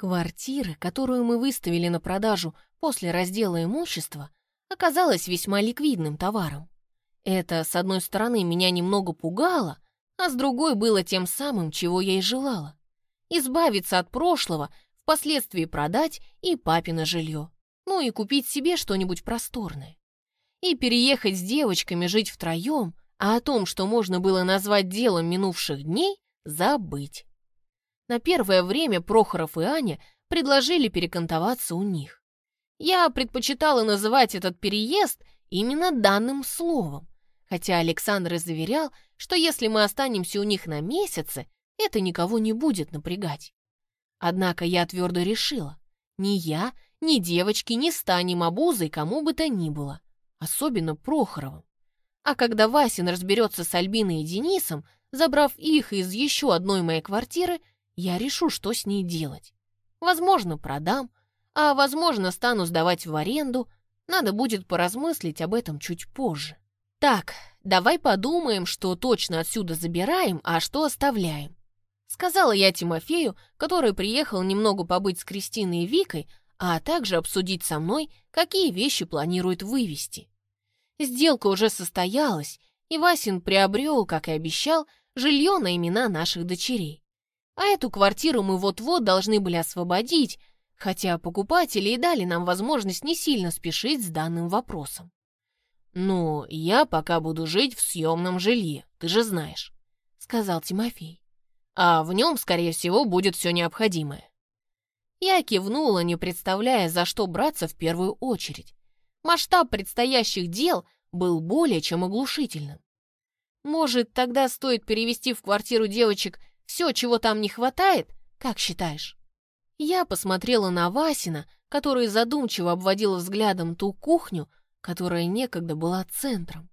Квартира, которую мы выставили на продажу после раздела имущества, оказалась весьма ликвидным товаром. Это, с одной стороны, меня немного пугало, а с другой было тем самым, чего я и желала. Избавиться от прошлого, впоследствии продать и папино жилье. Ну и купить себе что-нибудь просторное. И переехать с девочками жить втроем, а о том, что можно было назвать делом минувших дней, забыть. На первое время Прохоров и Аня предложили перекантоваться у них. Я предпочитала называть этот переезд именно данным словом, хотя Александр и заверял, что если мы останемся у них на месяцы, это никого не будет напрягать. Однако я твердо решила, ни я, ни девочки не станем обузой кому бы то ни было, особенно Прохоровым. А когда Васин разберется с Альбиной и Денисом, забрав их из еще одной моей квартиры, я решу, что с ней делать. Возможно, продам, а возможно, стану сдавать в аренду. Надо будет поразмыслить об этом чуть позже. Так, давай подумаем, что точно отсюда забираем, а что оставляем. Сказала я Тимофею, который приехал немного побыть с Кристиной и Викой, а также обсудить со мной, какие вещи планирует вывести. Сделка уже состоялась, и Васин приобрел, как и обещал, жилье на имена наших дочерей. А эту квартиру мы вот-вот должны были освободить, хотя покупатели и дали нам возможность не сильно спешить с данным вопросом. «Ну, я пока буду жить в съемном жилье, ты же знаешь», — сказал Тимофей. «А в нем, скорее всего, будет все необходимое». Я кивнула, не представляя, за что браться в первую очередь. Масштаб предстоящих дел был более чем оглушительным. Может, тогда стоит перевести в квартиру девочек все, чего там не хватает, как считаешь?» Я посмотрела на Васина, который задумчиво обводил взглядом ту кухню, которая некогда была центром.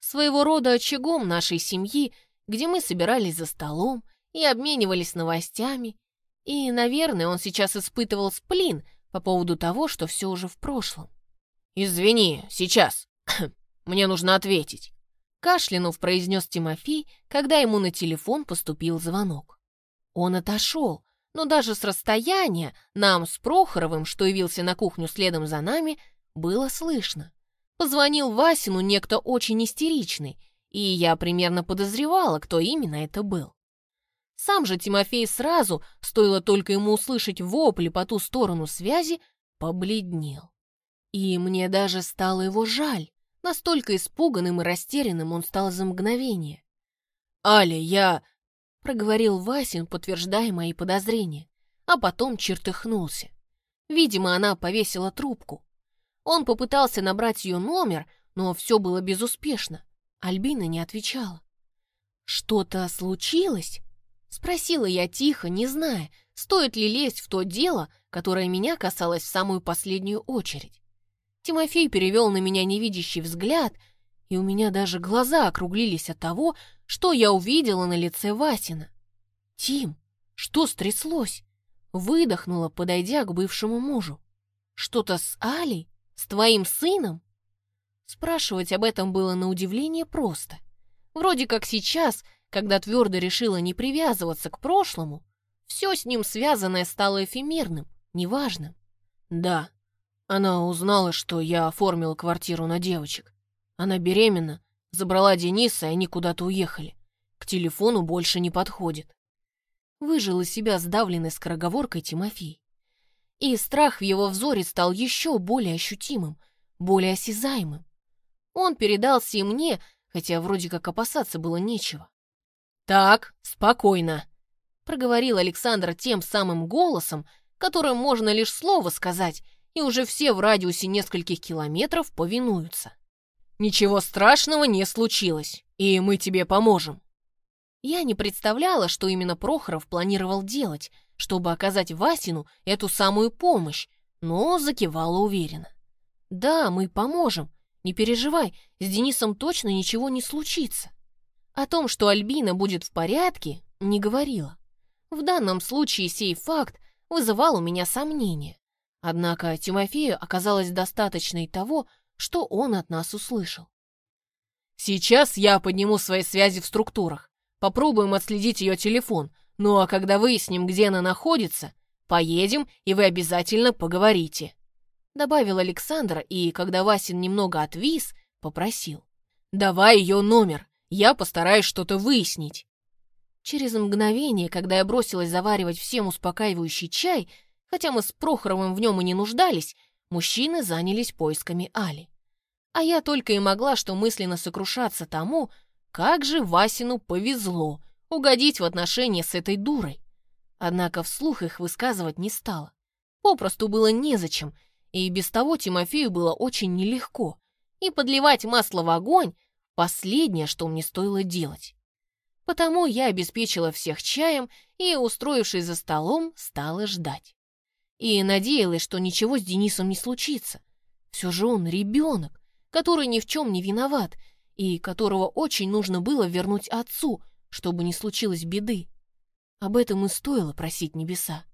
Своего рода очагом нашей семьи, где мы собирались за столом и обменивались новостями. И, наверное, он сейчас испытывал сплин по поводу того, что все уже в прошлом. «Извини, сейчас. Мне нужно ответить». Кашлянув произнес Тимофей, когда ему на телефон поступил звонок. Он отошел, но даже с расстояния нам с Прохоровым, что явился на кухню следом за нами, было слышно. Позвонил Васину некто очень истеричный, и я примерно подозревала, кто именно это был. Сам же Тимофей сразу, стоило только ему услышать вопли по ту сторону связи, побледнел. И мне даже стало его жаль. Настолько испуганным и растерянным он стал за мгновение. «Аля, я...» — проговорил Васин, подтверждая мои подозрения, а потом чертыхнулся. Видимо, она повесила трубку. Он попытался набрать ее номер, но все было безуспешно. Альбина не отвечала. «Что-то случилось?» — спросила я тихо, не зная, стоит ли лезть в то дело, которое меня касалось в самую последнюю очередь. Тимофей перевел на меня невидящий взгляд, и у меня даже глаза округлились от того, что я увидела на лице Васина. «Тим, что стряслось?» Выдохнула, подойдя к бывшему мужу. «Что-то с Алей? С твоим сыном?» Спрашивать об этом было на удивление просто. Вроде как сейчас, когда твердо решила не привязываться к прошлому, все с ним связанное стало эфемерным, неважным. «Да», она узнала, что я оформил квартиру на девочек. Она беременна, забрала Дениса, и они куда-то уехали. К телефону больше не подходит. Выжил из себя сдавленной скороговоркой Тимофей. И страх в его взоре стал еще более ощутимым, более осязаемым. Он передался и мне, хотя вроде как опасаться было нечего. «Так, спокойно», — проговорил Александр тем самым голосом, которым можно лишь слово сказать, и уже все в радиусе нескольких километров повинуются. «Ничего страшного не случилось, и мы тебе поможем». Я не представляла, что именно Прохоров планировал делать, чтобы оказать Васину эту самую помощь, но закивала уверенно. «Да, мы поможем. Не переживай, с Денисом точно ничего не случится». О том, что Альбина будет в порядке, не говорила. В данном случае сей факт вызывал у меня сомнения. Однако Тимофею оказалось достаточно и того, что он от нас услышал. «Сейчас я подниму свои связи в структурах. Попробуем отследить ее телефон. Ну а когда выясним, где она находится, Поедем, и вы обязательно поговорите», — добавил Александр, и, когда Васин немного отвис, попросил. «Давай ее номер, я постараюсь что-то выяснить». Через мгновение, когда я бросилась заваривать всем успокаивающий чай, хотя мы с Прохоровым в нем и не нуждались, мужчины занялись поисками Али. А я только и могла что мысленно сокрушаться тому, как же Васину повезло угодить в отношения с этой дурой. Однако вслух их высказывать не стала. Попросту было незачем, и без того Тимофею было очень нелегко. И подливать масло в огонь — последнее, что мне стоило делать. Потому я обеспечила всех чаем и, устроившись за столом, стала ждать. И надеялась, что ничего с Денисом не случится. Все же он ребенок, который ни в чем не виноват, и которого очень нужно было вернуть отцу, чтобы не случилось беды. Об этом и стоило просить небеса.